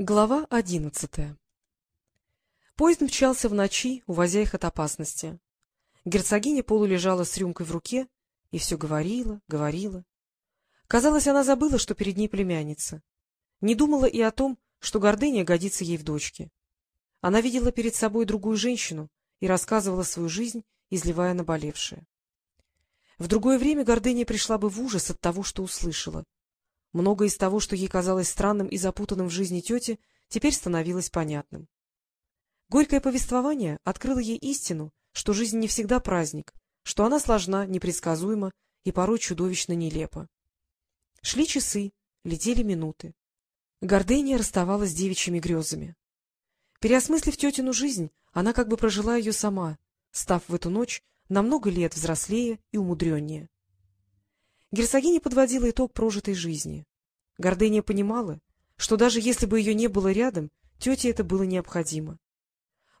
Глава одиннадцатая Поезд мчался в ночи, увозя их от опасности. Герцогиня полулежала с рюмкой в руке и все говорила, говорила. Казалось, она забыла, что перед ней племянница. Не думала и о том, что гордыня годится ей в дочке. Она видела перед собой другую женщину и рассказывала свою жизнь, изливая наболевшее. В другое время гордыня пришла бы в ужас от того, что услышала — Многое из того, что ей казалось странным и запутанным в жизни тети, теперь становилось понятным. Горькое повествование открыло ей истину, что жизнь не всегда праздник, что она сложна, непредсказуема и порой чудовищно нелепа. Шли часы, летели минуты. Гордыня расставалась с девичьими грезами. Переосмыслив тетину жизнь, она как бы прожила ее сама, став в эту ночь на много лет взрослее и умудреннее. Герцогиня подводила итог прожитой жизни. Гордыня понимала, что даже если бы ее не было рядом, тете это было необходимо.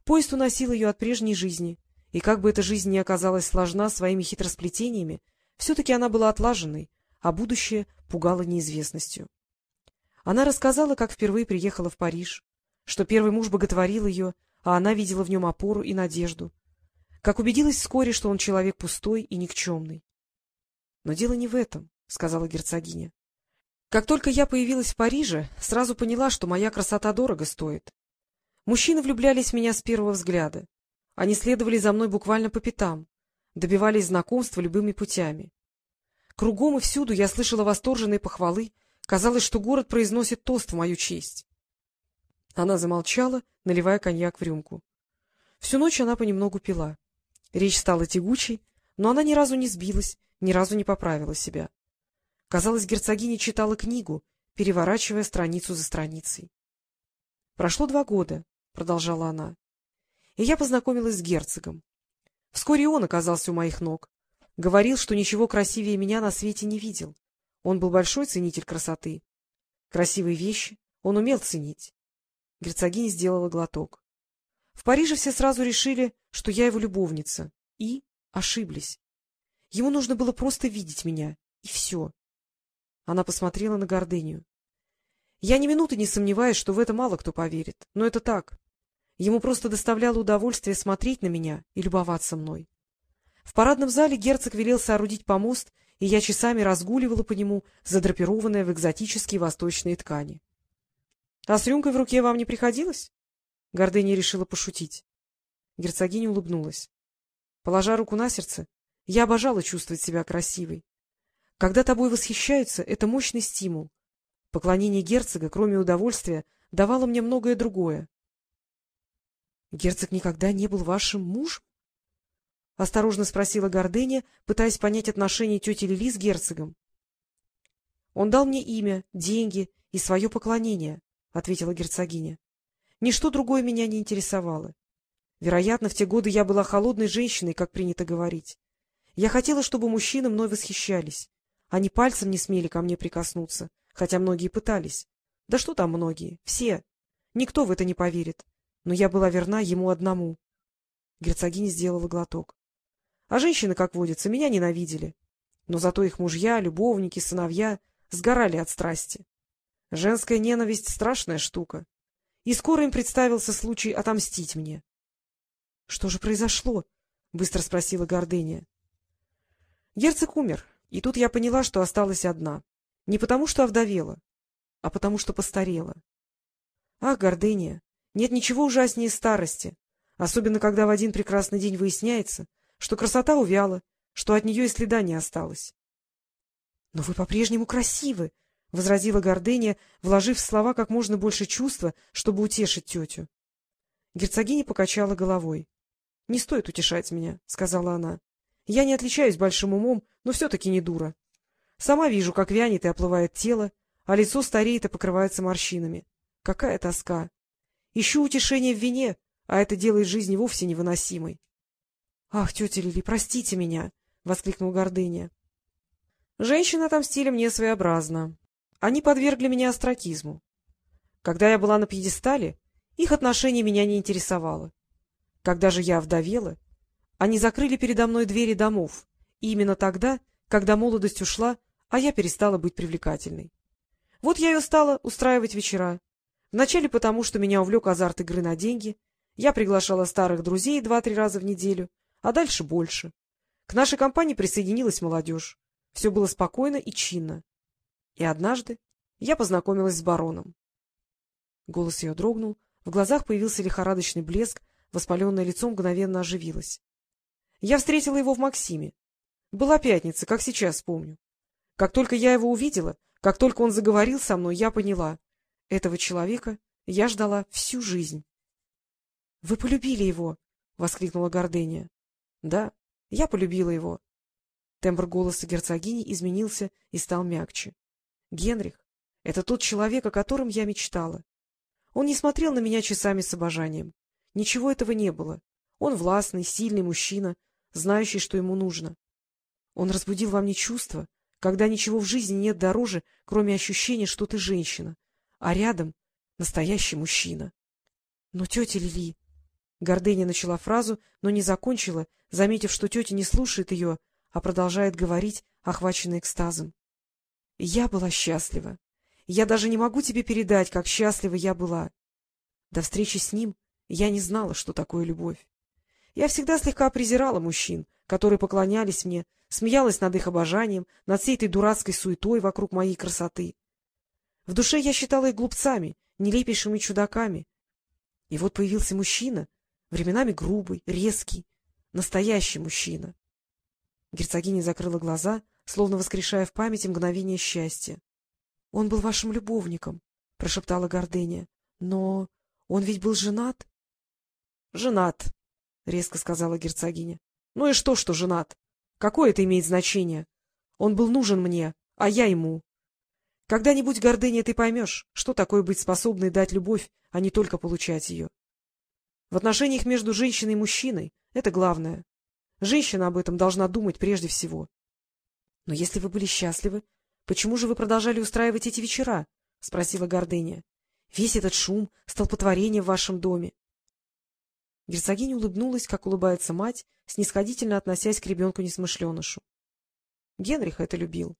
Поезд уносил ее от прежней жизни, и как бы эта жизнь ни оказалась сложна своими хитросплетениями, все-таки она была отлаженной, а будущее пугало неизвестностью. Она рассказала, как впервые приехала в Париж, что первый муж боготворил ее, а она видела в нем опору и надежду, как убедилась вскоре, что он человек пустой и никчемный. Но дело не в этом, — сказала герцогиня. Как только я появилась в Париже, сразу поняла, что моя красота дорого стоит. Мужчины влюблялись в меня с первого взгляда. Они следовали за мной буквально по пятам, добивались знакомства любыми путями. Кругом и всюду я слышала восторженные похвалы, казалось, что город произносит тост в мою честь. Она замолчала, наливая коньяк в рюмку. Всю ночь она понемногу пила. Речь стала тягучей, но она ни разу не сбилась, ни разу не поправила себя. Казалось, герцогиня читала книгу, переворачивая страницу за страницей. — Прошло два года, — продолжала она, — и я познакомилась с герцогом. Вскоре он оказался у моих ног. Говорил, что ничего красивее меня на свете не видел. Он был большой ценитель красоты. Красивые вещи он умел ценить. Герцогиня сделала глоток. В Париже все сразу решили, что я его любовница, и ошиблись. Ему нужно было просто видеть меня, и все. Она посмотрела на гордыню. Я ни минуты не сомневаюсь, что в это мало кто поверит, но это так. Ему просто доставляло удовольствие смотреть на меня и любоваться мной. В парадном зале герцог велел соорудить помост, и я часами разгуливала по нему, задрапированная в экзотические восточные ткани. — А с рюмкой в руке вам не приходилось? Гордыня решила пошутить. Герцогиня улыбнулась. Положа руку на сердце, я обожала чувствовать себя красивой. Когда тобой восхищаются, это мощный стимул. Поклонение герцога, кроме удовольствия, давало мне многое другое. — Герцог никогда не был вашим мужем? — осторожно спросила Гордыня, пытаясь понять отношения тети Лили с герцогом. — Он дал мне имя, деньги и свое поклонение, — ответила герцогиня. — Ничто другое меня не интересовало. Вероятно, в те годы я была холодной женщиной, как принято говорить. Я хотела, чтобы мужчины мной восхищались. Они пальцем не смели ко мне прикоснуться, хотя многие пытались. Да что там многие? Все. Никто в это не поверит. Но я была верна ему одному. Герцогиня сделала глоток. А женщины, как водится, меня ненавидели. Но зато их мужья, любовники, сыновья сгорали от страсти. Женская ненависть — страшная штука. И скоро им представился случай отомстить мне. — Что же произошло? — быстро спросила Гордыня. Герцог умер, и тут я поняла, что осталась одна. Не потому, что овдовела, а потому, что постарела. Ах, гордыня! Нет ничего ужаснее старости, особенно когда в один прекрасный день выясняется, что красота увяла, что от нее и следа не осталось. — Но вы по-прежнему красивы, — возразила гордыня, вложив в слова как можно больше чувства, чтобы утешить тетю. Герцогиня покачала головой. — Не стоит утешать меня, — сказала она. Я не отличаюсь большим умом, но все-таки не дура. Сама вижу, как вянет и оплывает тело, а лицо стареет и покрывается морщинами. Какая тоска! Ищу утешение в вине, а это делает жизнь вовсе невыносимой. — Ах, тетя Лили, простите меня! — воскликнул Гордыня. Женщины отомстили мне своеобразно. Они подвергли меня остракизму. Когда я была на пьедестале, их отношение меня не интересовало. Когда же я вдовела, они закрыли передо мной двери домов, и именно тогда, когда молодость ушла, а я перестала быть привлекательной. Вот я и стала устраивать вечера. Вначале потому, что меня увлек азарт игры на деньги. Я приглашала старых друзей два-три раза в неделю, а дальше больше. К нашей компании присоединилась молодежь. Все было спокойно и чинно. И однажды я познакомилась с бароном. Голос ее дрогнул, в глазах появился лихорадочный блеск, воспаленное лицо мгновенно оживилось. Я встретила его в Максиме. Была пятница, как сейчас помню. Как только я его увидела, как только он заговорил со мной, я поняла. Этого человека я ждала всю жизнь. — Вы полюбили его? — воскликнула Гордения. — Да, я полюбила его. Тембр голоса герцогини изменился и стал мягче. — Генрих — это тот человек, о котором я мечтала. Он не смотрел на меня часами с обожанием. Ничего этого не было. Он властный, сильный мужчина, знающий, что ему нужно. Он разбудил во мне чувство, когда ничего в жизни нет дороже, кроме ощущения, что ты женщина, а рядом настоящий мужчина. Но тетя Лили... Гордыня начала фразу, но не закончила, заметив, что тетя не слушает ее, а продолжает говорить, охваченная экстазом. Я была счастлива. Я даже не могу тебе передать, как счастлива я была. До встречи с ним я не знала, что такое любовь. Я всегда слегка презирала мужчин, которые поклонялись мне, смеялась над их обожанием, над всей этой дурацкой суетой вокруг моей красоты. В душе я считала их глупцами, нелепейшими чудаками. И вот появился мужчина, временами грубый, резкий, настоящий мужчина. Герцогиня закрыла глаза, словно воскрешая в памяти мгновение счастья. — Он был вашим любовником, — прошептала Гордыня. — Но он ведь был женат? — Женат, — резко сказала герцогиня. — Ну и что, что женат? Какое это имеет значение? Он был нужен мне, а я ему. Когда-нибудь, Гордыня, ты поймешь, что такое быть способной дать любовь, а не только получать ее. В отношениях между женщиной и мужчиной это главное. Женщина об этом должна думать прежде всего. Но если вы были счастливы, почему же вы продолжали устраивать эти вечера? — спросила Гордыня. — Весь этот шум, столпотворение в вашем доме. Герцогиня улыбнулась, как улыбается мать, снисходительно относясь к ребенку-несмышленышу. Генрих это любил.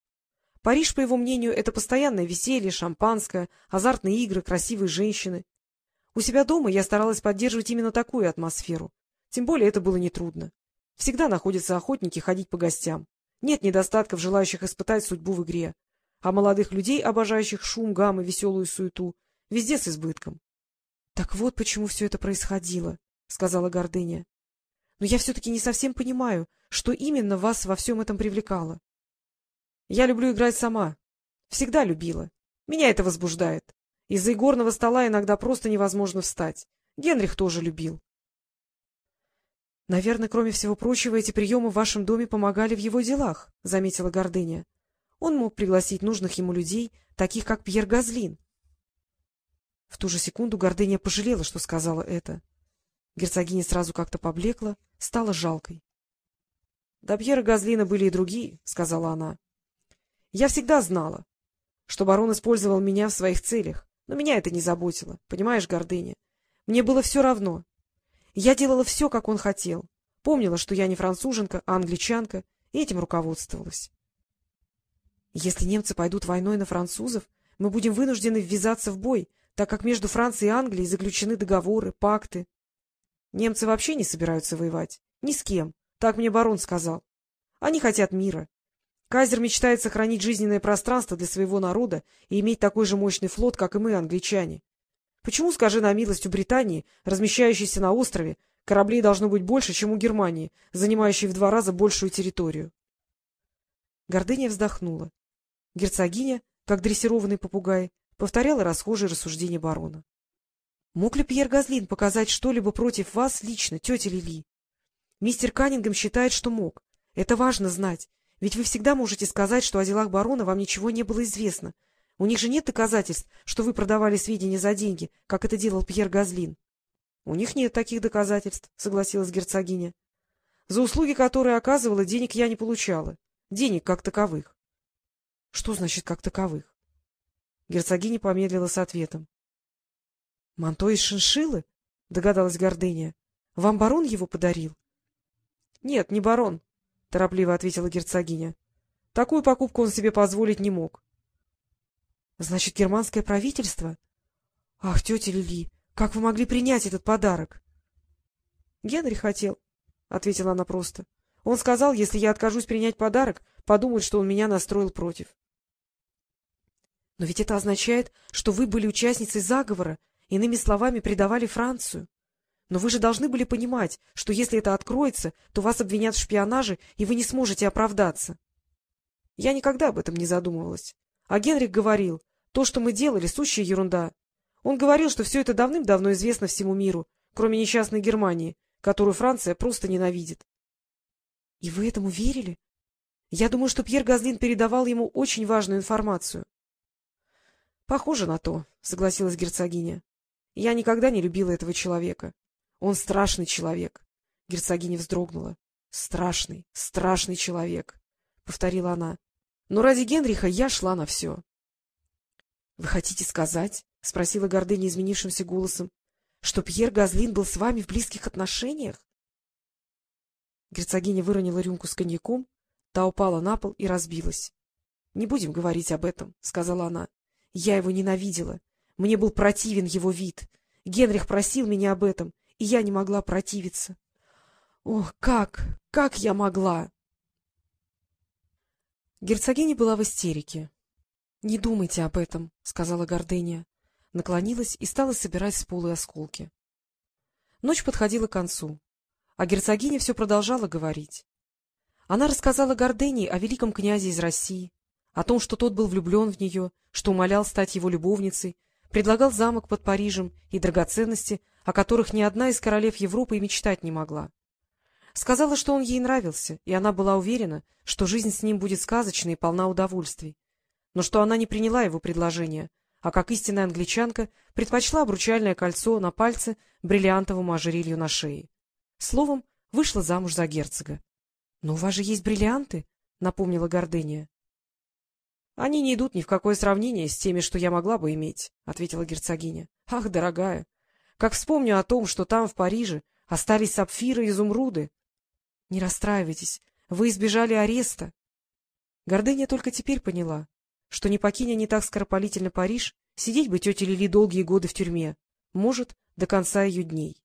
Париж, по его мнению, это постоянное веселье, шампанское, азартные игры, красивые женщины. У себя дома я старалась поддерживать именно такую атмосферу. Тем более это было нетрудно. Всегда находятся охотники ходить по гостям. Нет недостатков, желающих испытать судьбу в игре. А молодых людей, обожающих шум, гам и веселую суету, везде с избытком. — Так вот почему все это происходило, — сказала Гордыня. — Но я все-таки не совсем понимаю, что именно вас во всем этом привлекало. — Я люблю играть сама. Всегда любила. Меня это возбуждает. Из-за игорного стола иногда просто невозможно встать. Генрих тоже любил. — Наверное, кроме всего прочего, эти приемы в вашем доме помогали в его делах, — заметила Гордыня. Он мог пригласить нужных ему людей, таких как Пьер Газлин. В ту же секунду Гордыня пожалела, что сказала это. Герцогиня сразу как-то поблекла, стала жалкой. — До Пьера Газлина были и другие, — сказала она. — Я всегда знала, что барон использовал меня в своих целях, но меня это не заботило, понимаешь, Гордыня? Мне было все равно. Я делала все, как он хотел. Помнила, что я не француженка, а англичанка, и этим руководствовалась. Если немцы пойдут войной на французов, мы будем вынуждены ввязаться в бой, так как между Францией и Англией заключены договоры, пакты. Немцы вообще не собираются воевать. Ни с кем. Так мне барон сказал. Они хотят мира. Кайзер мечтает сохранить жизненное пространство для своего народа и иметь такой же мощный флот, как и мы, англичане. Почему, скажи на милость, у Британии, размещающейся на острове, кораблей должно быть больше, чем у Германии, занимающей в два раза большую территорию? Гордыня вздохнула. Герцогиня, как дрессированный попугай, повторяла расхожие рассуждения барона. Мог ли Пьер Газлин показать что-либо против вас лично, тетя Лили? Мистер Каннингем считает, что мог. Это важно знать, ведь вы всегда можете сказать, что о делах барона вам ничего не было известно. У них же нет доказательств, что вы продавали сведения за деньги, как это делал Пьер Газлин. — У них нет таких доказательств, — согласилась герцогиня. — За услуги, которые оказывала, денег я не получала. Денег как таковых. — Что значит «как таковых»? Герцогиня помедлила с ответом. — Манто из шиншиллы? — догадалась Гордыня. — Вам барон его подарил? — Нет, не барон, — торопливо ответила герцогиня. — Такую покупку он себе позволить не мог. — Значит, германское правительство? — Ах, тетя Лили, как вы могли принять этот подарок? — Генри хотел, — ответила она просто. — Он сказал, если я откажусь принять подарок, подумают, что он меня настроил против. — Но ведь это означает, что вы были участницей заговора, иными словами, предавали Францию. Но вы же должны были понимать, что если это откроется, то вас обвинят в шпионаже, и вы не сможете оправдаться. Я никогда об этом не задумывалась. А Генрих говорил, то, что мы делали, сущая ерунда. Он говорил, что все это давным-давно известно всему миру, кроме несчастной Германии, которую Франция просто ненавидит. — И вы этому верили? Я думаю, что Пьер Газлин передавал ему очень важную информацию. — Похоже на то, — согласилась герцогиня. — Я никогда не любила этого человека. Он страшный человек. Герцогиня вздрогнула. — Страшный, страшный человек, — повторила она. — Но ради Генриха я шла на все. — Вы хотите сказать, — спросила гордыня изменившимся голосом, — что Пьер Газлин был с вами в близких отношениях? Герцогиня выронила рюмку с коньяком, та упала на пол и разбилась. — Не будем говорить об этом, — сказала она. — Я его ненавидела. Мне был противен его вид. Генрих просил меня об этом, и я не могла противиться. Ох, как, как я могла! Герцогиня была в истерике. — Не думайте об этом, — сказала Гордыня. Наклонилась и стала собирать с пола осколки. Ночь подходила к концу, а герцогиня все продолжала говорить. Она рассказала Гордыне о великом князе из России, о том, что тот был влюблен в нее, что умолял стать его любовницей, предлагал замок под Парижем и драгоценности, о которых ни одна из королев Европы и мечтать не могла. Сказала, что он ей нравился, и она была уверена, что жизнь с ним будет сказочной и полна удовольствий, но что она не приняла его предложение, а как истинная англичанка предпочла обручальное кольцо на пальце бриллиантовому ожерелью на шее. Словом, вышла замуж за герцога. — Но у вас же есть бриллианты, — напомнила Гордыня. — Они не идут ни в какое сравнение с теми, что я могла бы иметь, — ответила герцогиня. — Ах, дорогая, как вспомню о том, что там, в Париже, остались сапфиры и изумруды. — Не расстраивайтесь, вы избежали ареста. Гордыня только теперь поняла, что не покиня не так скоропалительно Париж, сидеть бы тете Лили долгие годы в тюрьме, может, до конца ее дней.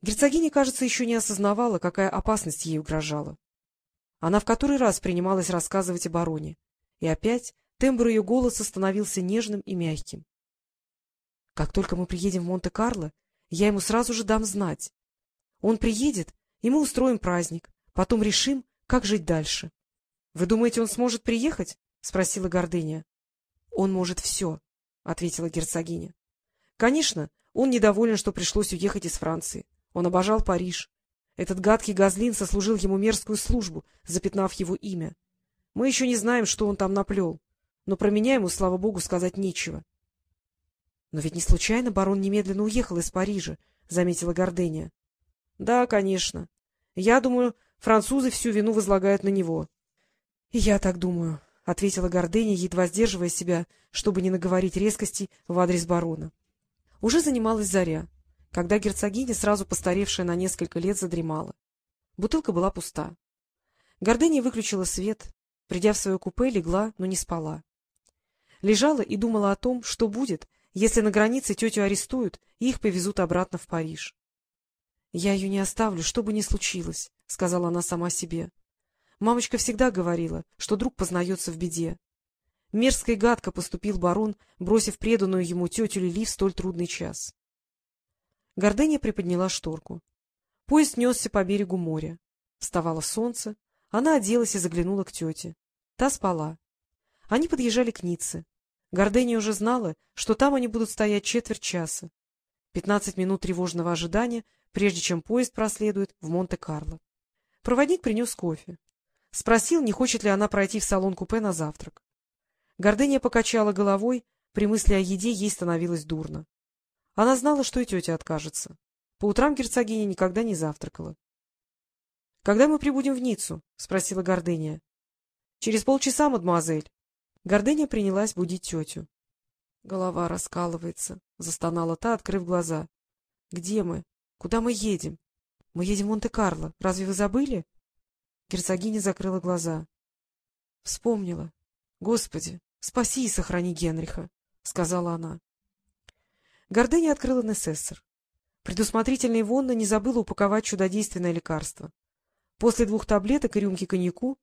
Герцогиня, кажется, еще не осознавала, какая опасность ей угрожала. Она в который раз принималась рассказывать о бароне, и опять тембр ее голоса становился нежным и мягким. Как только мы приедем в Монте-Карло, я ему сразу же дам знать. Он приедет, и мы устроим праздник, потом решим, как жить дальше. — Вы думаете, он сможет приехать? — спросила Гордыня. — Он может все, — ответила герцогиня. — Конечно, он недоволен, что пришлось уехать из Франции. Он обожал Париж. Этот гадкий Газлин сослужил ему мерзкую службу, запятнав его имя. Мы еще не знаем, что он там наплел, но про меня ему, слава богу, сказать нечего. — Но ведь не случайно барон немедленно уехал из Парижа, — заметила Гордыня. — Да, конечно. Я думаю, французы всю вину возлагают на него. — И я так думаю, — ответила Гордыня, едва сдерживая себя, чтобы не наговорить резкостей в адрес барона. Уже занималась заря, когда герцогиня, сразу постаревшая на несколько лет, задремала. Бутылка была пуста. Гордыня выключила свет, придя в свое купе, легла, но не спала. Лежала и думала о том, что будет, если на границе тетю арестуют и их повезут обратно в Париж. — Я ее не оставлю, что бы ни случилось, — сказала она сама себе. Мамочка всегда говорила, что друг познается в беде. Мерзко и гадко поступил барон, бросив преданную ему тетю Лили в столь трудный час. Гордыня приподняла шторку. Поезд несся по берегу моря. Вставало солнце, она оделась и заглянула к тете. Та спала. Они подъезжали к Ницце. Гордыня уже знала, что там они будут стоять четверть часа. Пятнадцать минут тревожного ожидания, прежде чем поезд проследует в Монте-Карло. Проводник принес кофе. Спросил, не хочет ли она пройти в салон-купе на завтрак. Гордыня покачала головой, при мысли о еде ей становилось дурно. Она знала, что и тетя откажется. По утрам герцогиня никогда не завтракала. — Когда мы прибудем в Ниццу? — спросила Гордыня. — Через полчаса, мадемуазель. Гордыня принялась будить тетю. — Голова раскалывается, — застонала та, открыв глаза. — Где мы? Куда мы едем? Мы едем в Монте-Карло. Разве вы забыли? Герцогиня закрыла глаза. — Вспомнила. — Господи, спаси и сохрани Генриха, — сказала она. Гордыня открыла Несессор. Предусмотрительная Ивонна не забыла упаковать чудодейственное лекарство. После двух таблеток и рюмки коньяку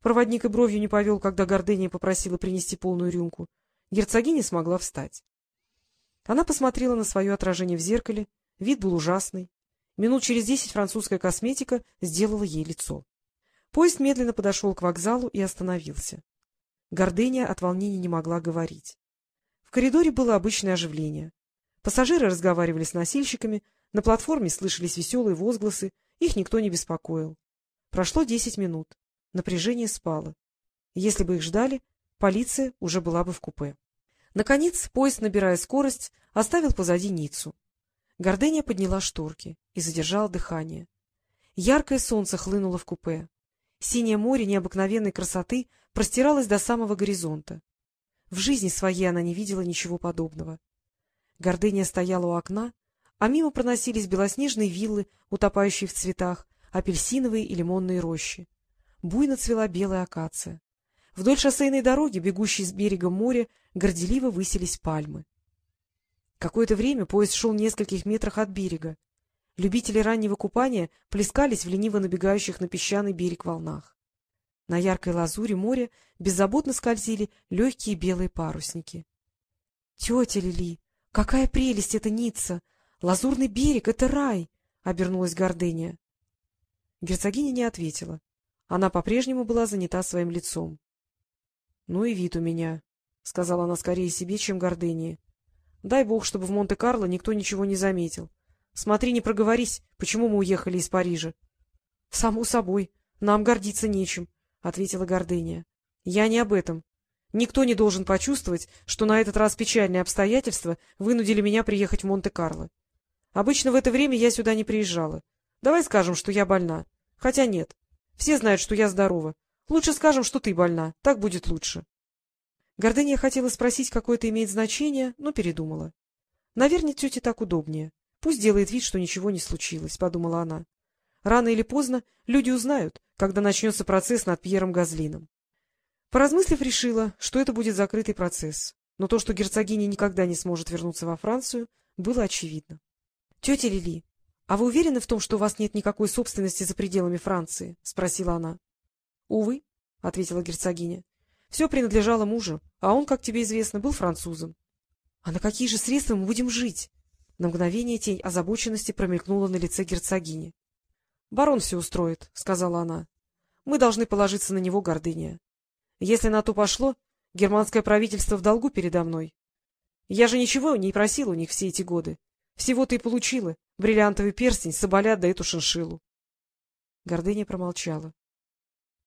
проводник и бровью не повел, когда Гордыня попросила принести полную рюмку, герцогиня смогла встать. Она посмотрела на свое отражение в зеркале, вид был ужасный. Минут через десять французская косметика сделала ей лицо. Поезд медленно подошел к вокзалу и остановился. Гордыня от волнения не могла говорить. В коридоре было обычное оживление. Пассажиры разговаривали с носильщиками, на платформе слышались веселые возгласы, их никто не беспокоил. Прошло десять минут. Напряжение спало. Если бы их ждали, полиция уже была бы в купе. Наконец, поезд, набирая скорость, оставил позади Ниццу. Гордыня подняла шторки и задержала дыхание. Яркое солнце хлынуло в купе. Синее море необыкновенной красоты простиралось до самого горизонта. В жизни своей она не видела ничего подобного. Гордыня стояла у окна, а мимо проносились белоснежные виллы, утопающие в цветах, апельсиновые и лимонные рощи. Буйно цвела белая акация. Вдоль шоссейной дороги, бегущей с берега моря, горделиво высились пальмы. Какое-то время поезд шел в нескольких метрах от берега. Любители раннего купания плескались в лениво набегающих на песчаный берег волнах. На яркой лазуре моря беззаботно скользили легкие белые парусники. — Тетя Лили, какая прелесть это Ницца! Лазурный берег — это рай! — обернулась Гордыня. Герцогиня не ответила. Она по-прежнему была занята своим лицом. — Ну и вид у меня, — сказала она скорее себе, чем Гордынии. — Дай бог, чтобы в Монте-Карло никто ничего не заметил. Смотри, не проговорись, почему мы уехали из Парижа. — Само собой, нам гордиться нечем, — ответила Гордыня. — Я не об этом. Никто не должен почувствовать, что на этот раз печальные обстоятельства вынудили меня приехать в Монте-Карло. Обычно в это время я сюда не приезжала. Давай скажем, что я больна. Хотя нет. Все знают, что я здорова. Лучше скажем, что ты больна. Так будет лучше. Гордыня хотела спросить, какое это имеет значение, но передумала. Наверное, тете так удобнее. Пусть делает вид, что ничего не случилось, — подумала она. Рано или поздно люди узнают, когда начнется процесс над Пьером Газлином. Поразмыслив, решила, что это будет закрытый процесс. Но то, что герцогиня никогда не сможет вернуться во Францию, было очевидно. — Тетя Лили, а вы уверены в том, что у вас нет никакой собственности за пределами Франции? — спросила она. — Увы, — ответила герцогиня. — Все принадлежало мужу, а он, как тебе известно, был французом. — А на какие же средства мы будем жить? На мгновение тень озабоченности промелькнула на лице герцогини. — Барон все устроит, — сказала она. — Мы должны положиться на него, гордыня. Если на то пошло, германское правительство в долгу передо мной. Я же ничего не просил у них все эти годы. Всего-то и получила бриллиантовый перстень, соболят да эту шиншилу. Гордыня промолчала.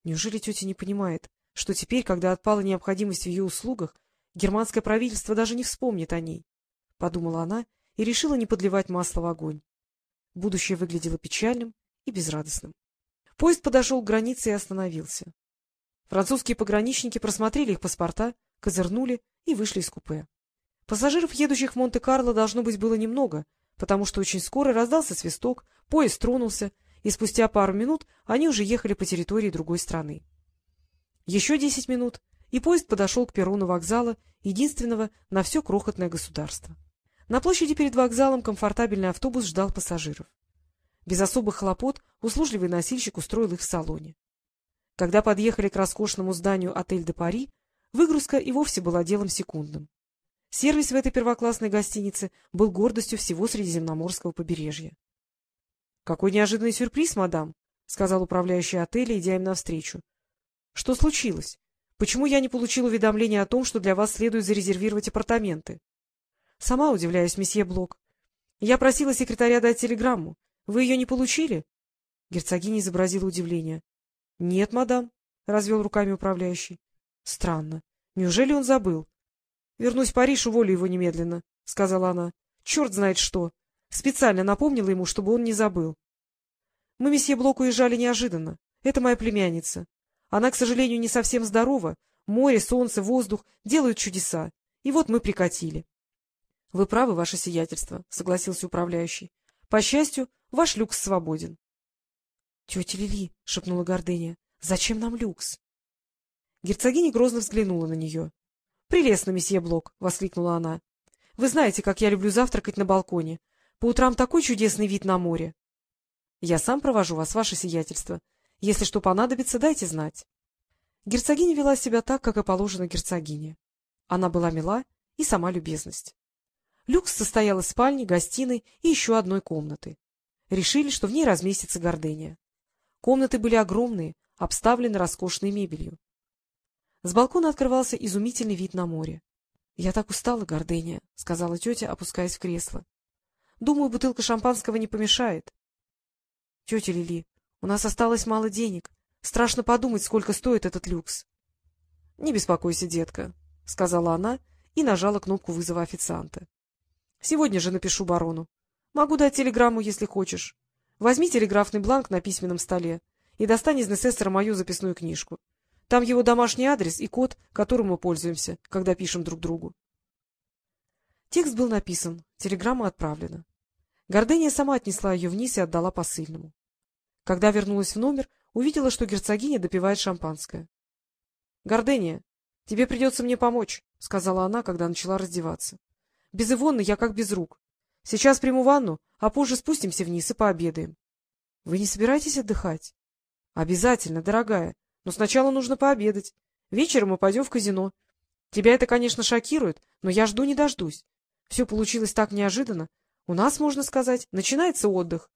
Неужели тетя не понимает, что теперь, когда отпала необходимость в ее услугах, германское правительство даже не вспомнит о ней? — подумала она и решила не подливать масло в огонь. Будущее выглядело печальным, и безрадостным. Поезд подошел к границе и остановился. Французские пограничники просмотрели их паспорта, козырнули и вышли из купе. Пассажиров, едущих в Монте-Карло, должно быть было немного, потому что очень скоро раздался свисток, поезд тронулся, и спустя пару минут они уже ехали по территории другой страны. Еще десять минут, и поезд подошел к перрону вокзала, единственного на все крохотное государство. На площади перед вокзалом комфортабельный автобус ждал пассажиров. Без особых хлопот услужливый носильщик устроил их в салоне. Когда подъехали к роскошному зданию «Отель де Пари», выгрузка и вовсе была делом секундным. Сервис в этой первоклассной гостинице был гордостью всего Средиземноморского побережья. — Какой неожиданный сюрприз, мадам! — сказал управляющий отеля, идя им навстречу. — Что случилось? Почему я не получил уведомления о том, что для вас следует зарезервировать апартаменты? — Сама удивляюсь, месье Блок. Я просила секретаря дать телеграмму. Вы ее не получили? Герцогиня изобразила удивление. — Нет, мадам, — развел руками управляющий. — Странно. Неужели он забыл? — Вернусь в Париж, уволю его немедленно, — сказала она. — Черт знает что. Специально напомнила ему, чтобы он не забыл. Мы, месье Блок, уезжали неожиданно. Это моя племянница. Она, к сожалению, не совсем здорова. Море, солнце, воздух делают чудеса. И вот мы прикатили. — Вы правы, ваше сиятельство, — согласился управляющий. — По счастью, Ваш люкс свободен. — Тетя Лили, — шепнула Гордыня, — зачем нам люкс? Герцогиня грозно взглянула на нее. — Прелестно, месье Блок! — воскликнула она. — Вы знаете, как я люблю завтракать на балконе. По утрам такой чудесный вид на море. — Я сам провожу вас, ваше сиятельство. Если что понадобится, дайте знать. Герцогиня вела себя так, как и положено герцогине. Она была мила и сама любезность. Люкс состоял из спальни, гостиной и еще одной комнаты. Решили, что в ней разместится гордыня. Комнаты были огромные, обставлены роскошной мебелью. С балкона открывался изумительный вид на море. — Я так устала, Гордыня, — сказала тетя, опускаясь в кресло. — Думаю, бутылка шампанского не помешает. — Тетя Лили, у нас осталось мало денег. Страшно подумать, сколько стоит этот люкс. — Не беспокойся, детка, — сказала она и нажала кнопку вызова официанта. — Сегодня же напишу барону. Могу дать телеграмму, если хочешь. Возьми телеграфный бланк на письменном столе и достань из Несессора мою записную книжку. Там его домашний адрес и код, которым мы пользуемся, когда пишем друг другу. Текст был написан, телеграмма отправлена. Гордыня сама отнесла ее вниз и отдала посыльному. Когда вернулась в номер, увидела, что герцогиня допивает шампанское. — Гордыня, тебе придется мне помочь, — сказала она, когда начала раздеваться. — Без Ивонны я как без рук. Сейчас приму ванну, а позже спустимся вниз и пообедаем. — Вы не собираетесь отдыхать? — Обязательно, дорогая. Но сначала нужно пообедать. Вечером мы пойдем в казино. Тебя это, конечно, шокирует, но я жду не дождусь. Все получилось так неожиданно. У нас, можно сказать, начинается отдых.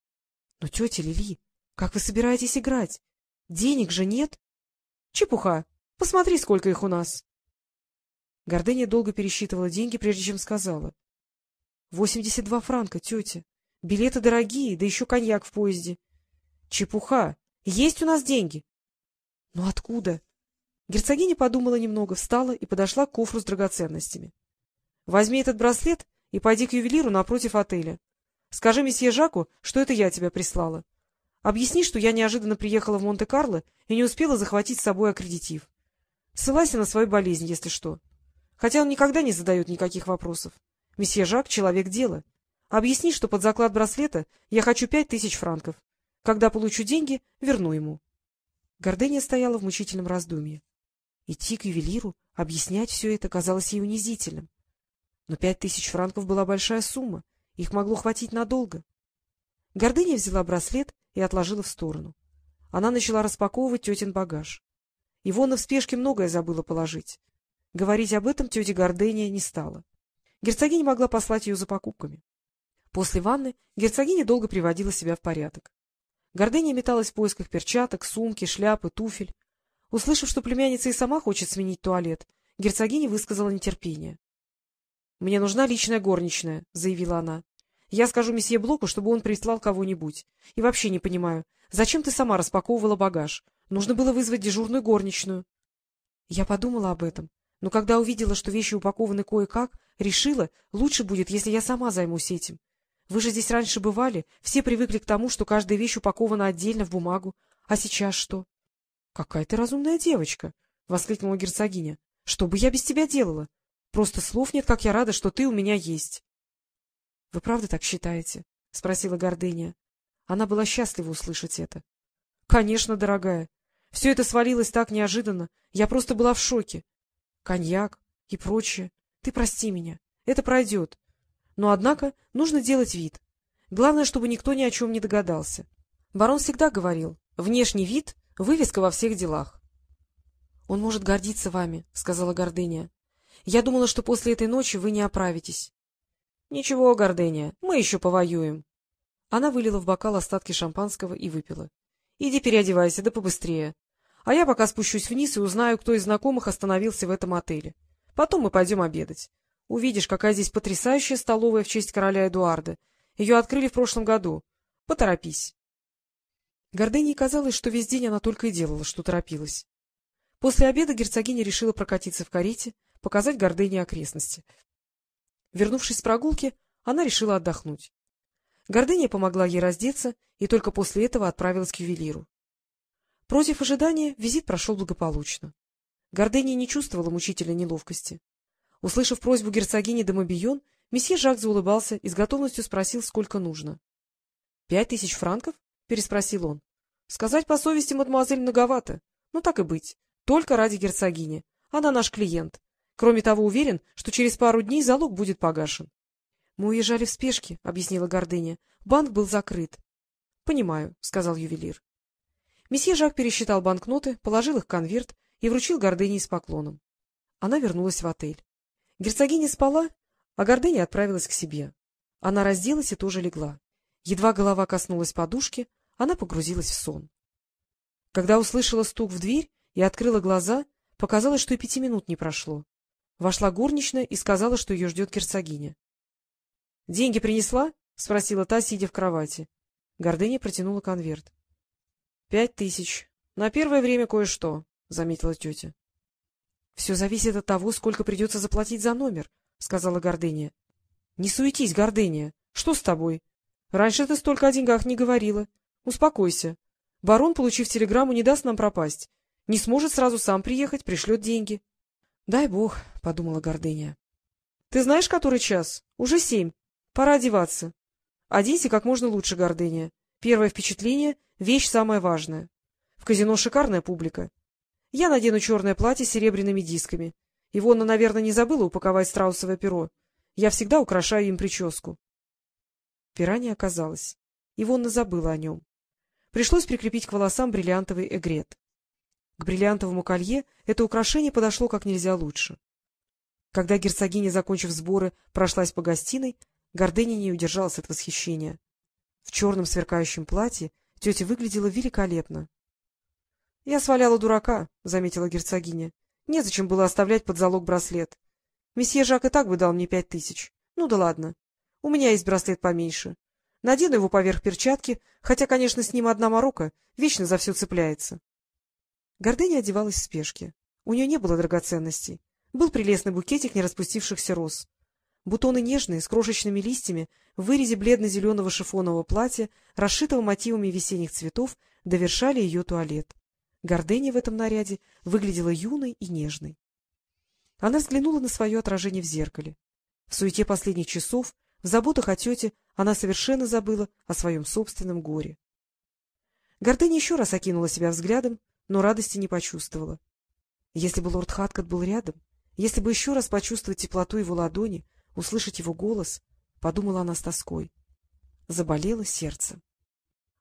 — Но, тетя Лили, как вы собираетесь играть? Денег же нет. — Чепуха. Посмотри, сколько их у нас. Гордыня долго пересчитывала деньги, прежде чем сказала. — Восемьдесят два франка, тетя. Билеты дорогие, да еще коньяк в поезде. — Чепуха. Есть у нас деньги. — Но откуда? Герцогиня подумала немного, встала и подошла к кофру с драгоценностями. — Возьми этот браслет и пойди к ювелиру напротив отеля. Скажи месье Жаку, что это я тебя прислала. Объясни, что я неожиданно приехала в Монте-Карло и не успела захватить с собой аккредитив. Ссылайся на свою болезнь, если что. Хотя он никогда не задает никаких вопросов. Месье Жак — человек дела. Объясни, что под заклад браслета я хочу пять тысяч франков. Когда получу деньги, верну ему. Гордыня стояла в мучительном раздумье. Идти к ювелиру, объяснять все это казалось ей унизительным. Но пять тысяч франков была большая сумма, их могло хватить надолго. Гордыня взяла браслет и отложила в сторону. Она начала распаковывать тетин багаж. Ивона в спешке многое забыла положить. Говорить об этом тетя Гордыня не стала. Герцогиня могла послать ее за покупками. После ванны герцогиня долго приводила себя в порядок. Гордыня металась в поисках перчаток, сумки, шляпы, туфель. Услышав, что племянница и сама хочет сменить туалет, герцогиня высказала нетерпение. — Мне нужна личная горничная, — заявила она. — Я скажу месье Блоку, чтобы он прислал кого-нибудь. И вообще не понимаю, зачем ты сама распаковывала багаж? Нужно было вызвать дежурную горничную. Я подумала об этом, но когда увидела, что вещи упакованы кое-как, решила, лучше будет, если я сама займусь этим. Вы же здесь раньше бывали, все привыкли к тому, что каждая вещь упакована отдельно в бумагу. А сейчас что? — Какая ты разумная девочка! — воскликнула герцогиня. — Что бы я без тебя делала? Просто слов нет, как я рада, что ты у меня есть. — Вы правда так считаете? — спросила Гордыня. Она была счастлива услышать это. — Конечно, дорогая. Все это свалилось так неожиданно. Я просто была в шоке. Коньяк и прочее. Ты прости меня. Это пройдет. Но, однако, нужно делать вид. Главное, чтобы никто ни о чем не догадался. Барон всегда говорил, внешний вид — вывеска во всех делах. — Он может гордиться вами, — сказала Гордыня. — Я думала, что после этой ночи вы не оправитесь. — Ничего, Гордыня, мы еще повоюем. Она вылила в бокал остатки шампанского и выпила. — Иди переодевайся, да побыстрее. А я пока спущусь вниз и узнаю, кто из знакомых остановился в этом отеле. Потом мы пойдем обедать. Увидишь, какая здесь потрясающая столовая в честь короля Эдуарда. Ее открыли в прошлом году. Поторопись. Гордыне казалось, что весь день она только и делала, что торопилась. После обеда герцогиня решила прокатиться в карете, показать Гордыне окрестности. Вернувшись с прогулки, она решила отдохнуть. Гордыня помогла ей раздеться и только после этого отправилась к ювелиру. Против ожидания визит прошел благополучно. Гордыня не чувствовала мучительной неловкости. Услышав просьбу герцогини де Мобион, месье Жак заулыбался и с готовностью спросил, сколько нужно. — Пять тысяч франков? — переспросил он. — Сказать по совести, мадемуазель, многовато. Ну, так и быть. Только ради герцогини. Она наш клиент. Кроме того, уверен, что через пару дней залог будет погашен. — Мы уезжали в спешке, — объяснила Гордыня. — Банк был закрыт. — Понимаю, — сказал ювелир. Месье Жак пересчитал банкноты, положил их в конверт и вручил Гордыне с поклоном. Она вернулась в отель. Герцогиня спала, а Гордыня отправилась к себе. Она разделась и тоже легла. Едва голова коснулась подушки, она погрузилась в сон. Когда услышала стук в дверь и открыла глаза, показалось, что и пяти минут не прошло. Вошла горничная и сказала, что ее ждет герцогиня. — Деньги принесла? — спросила та, сидя в кровати. Гордыня протянула конверт. — Пять тысяч. На первое время кое-что, — заметила тетя. — Все зависит от того, сколько придется заплатить за номер, — сказала Гордыня. — Не суетись, Гордыня. Что с тобой? Раньше ты столько о деньгах не говорила. Успокойся. Барон, получив телеграмму, не даст нам пропасть. Не сможет сразу сам приехать, пришлет деньги. — Дай бог, — подумала Гордыня. — Ты знаешь, который час? Уже семь. Пора одеваться. Оденься как можно лучше, Гордыня. Первое впечатление — вещь самая важная. В казино шикарная публика. Я надену черное платье с серебряными дисками. Ивонна, наверное, не забыла упаковать страусовое перо. Я всегда украшаю им прическу. Пера не оказалось. Ивонна забыла о нем. Пришлось прикрепить к волосам бриллиантовый эгрет. К бриллиантовому колье это украшение подошло как нельзя лучше. Когда герцогиня, закончив сборы, прошлась по гостиной, Гордыня не удержалась от восхищения. В черном сверкающем платье тетя выглядела великолепно. — Я сваляла дурака, — заметила герцогиня. — Незачем было оставлять под залог браслет. Месье Жак и так бы дал мне пять тысяч. Ну да ладно. У меня есть браслет поменьше. Надену его поверх перчатки, хотя, конечно, с ним одна морока, вечно за все цепляется. Гордыня одевалась в спешке. У нее не было драгоценностей. Был прелестный букетик нераспустившихся роз. Бутоны нежные, с крошечными листьями, в вырезе бледно-зеленого шифонового платья, расшитого мотивами весенних цветов, довершали ее туалет. Гордыня в этом наряде выглядела юной и нежной. Она взглянула на свое отражение в зеркале. В суете последних часов, в заботах о тете, она совершенно забыла о своем собственном горе. Гордыня еще раз окинула себя взглядом, но радости не почувствовала. Если бы лорд Хаткот был рядом, если бы еще раз почувствовать теплоту его ладони, услышать его голос, подумала она с тоской. Заболело сердце.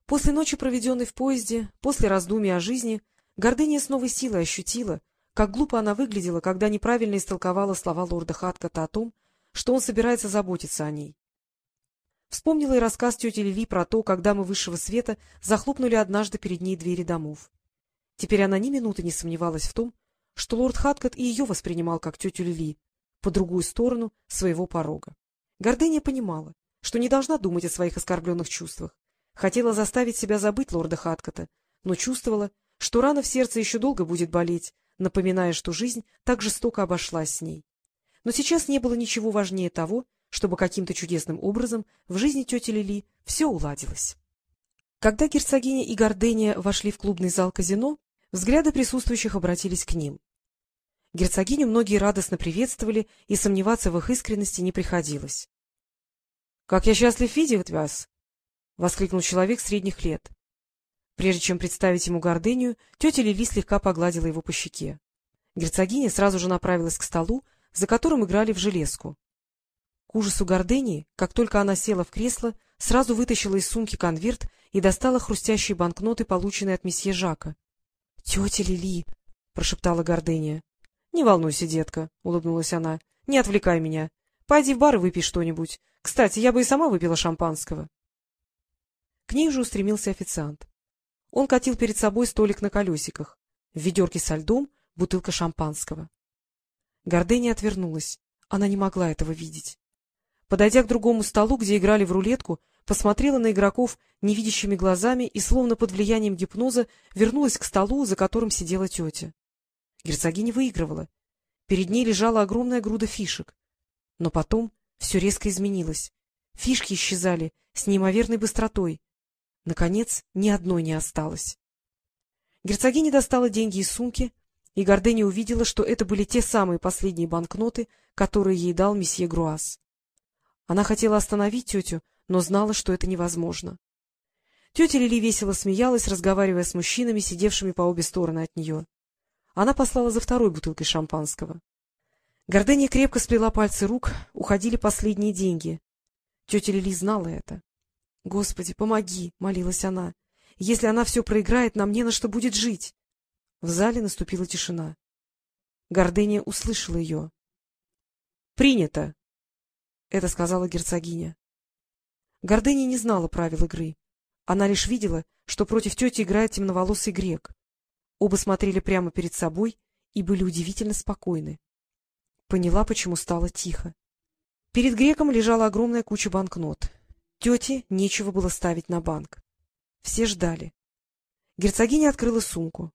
После ночи, проведенной в поезде, после раздумий о жизни, Гордыня с новой силой ощутила, как глупо она выглядела, когда неправильно истолковала слова лорда Хаткота о том, что он собирается заботиться о ней. Вспомнила и рассказ тети Лили про то, когда мы высшего света захлопнули однажды перед ней двери домов. Теперь она ни минуты не сомневалась в том, что лорд Хаткот и ее воспринимал как тетю Лили, по другую сторону своего порога. Гордыня понимала, что не должна думать о своих оскорбленных чувствах, хотела заставить себя забыть лорда Хаткота, но чувствовала, что рана в сердце еще долго будет болеть, напоминая, что жизнь так жестоко обошлась с ней. Но сейчас не было ничего важнее того, чтобы каким-то чудесным образом в жизни тети Лили все уладилось. Когда герцогиня и Гордения вошли в клубный зал казино, взгляды присутствующих обратились к ним. Герцогиню многие радостно приветствовали, и сомневаться в их искренности не приходилось. — Как я счастлив видеть вас! — воскликнул человек средних лет. Прежде чем представить ему гордыню, тетя Лили слегка погладила его по щеке. Герцогиня сразу же направилась к столу, за которым играли в железку. К ужасу гордыни, как только она села в кресло, сразу вытащила из сумки конверт и достала хрустящие банкноты, полученные от месье Жака. — Тетя Лили! — прошептала гордыня. — Не волнуйся, детка, — улыбнулась она. — Не отвлекай меня. Пойди в бар и выпей что-нибудь. Кстати, я бы и сама выпила шампанского. К ней уже устремился официант. Он катил перед собой столик на колесиках. В ведерке со льдом бутылка шампанского. Гордыня отвернулась. Она не могла этого видеть. Подойдя к другому столу, где играли в рулетку, посмотрела на игроков невидящими глазами и, словно под влиянием гипноза, вернулась к столу, за которым сидела тетя. Герцогиня выигрывала. Перед ней лежала огромная груда фишек. Но потом все резко изменилось. Фишки исчезали с неимоверной быстротой. Наконец, ни одной не осталось. Герцогиня достала деньги из сумки, и Гордыня увидела, что это были те самые последние банкноты, которые ей дал месье Груас. Она хотела остановить тетю, но знала, что это невозможно. Тетя Лили весело смеялась, разговаривая с мужчинами, сидевшими по обе стороны от нее. Она послала за второй бутылкой шампанского. Гордыня крепко сплела пальцы рук, уходили последние деньги. Тетя Лили знала это. — Господи, помоги! — молилась она. — Если она все проиграет, нам не на что будет жить. В зале наступила тишина. Гордыня услышала ее. — Принято! — это сказала герцогиня. Гордыня не знала правил игры. Она лишь видела, что против тети играет темноволосый грек. Оба смотрели прямо перед собой и были удивительно спокойны. Поняла, почему стало тихо. Перед греком лежала огромная куча банкнот. Тете нечего было ставить на банк. Все ждали. Герцогиня открыла сумку.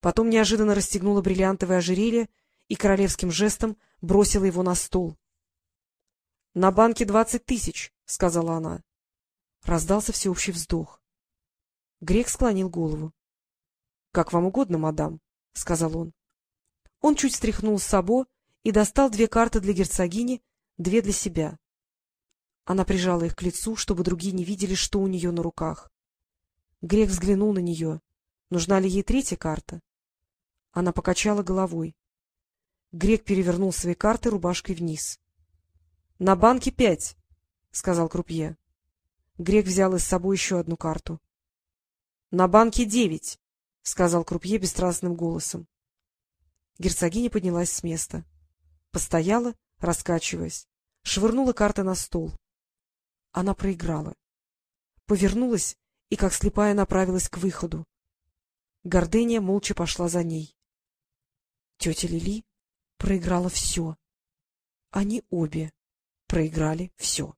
Потом неожиданно расстегнула бриллиантовое ожерелье и королевским жестом бросила его на стол. — На банке двадцать тысяч, — сказала она. Раздался всеобщий вздох. Грек склонил голову. — Как вам угодно, мадам, — сказал он. Он чуть стряхнул с собой и достал две карты для герцогини, две для себя. Она прижала их к лицу, чтобы другие не видели, что у нее на руках. Грек взглянул на нее. Нужна ли ей третья карта? Она покачала головой. Грек перевернул свои карты рубашкой вниз. — На банке пять, — сказал крупье. Грек взял из собой еще одну карту. — На банке девять, — сказал крупье бесстрастным голосом. Герцогиня поднялась с места. Постояла, раскачиваясь, швырнула карты на стол. Она проиграла. Повернулась и, как слепая, направилась к выходу. Гордыня молча пошла за ней. Тетя Лили проиграла все. Они обе проиграли все.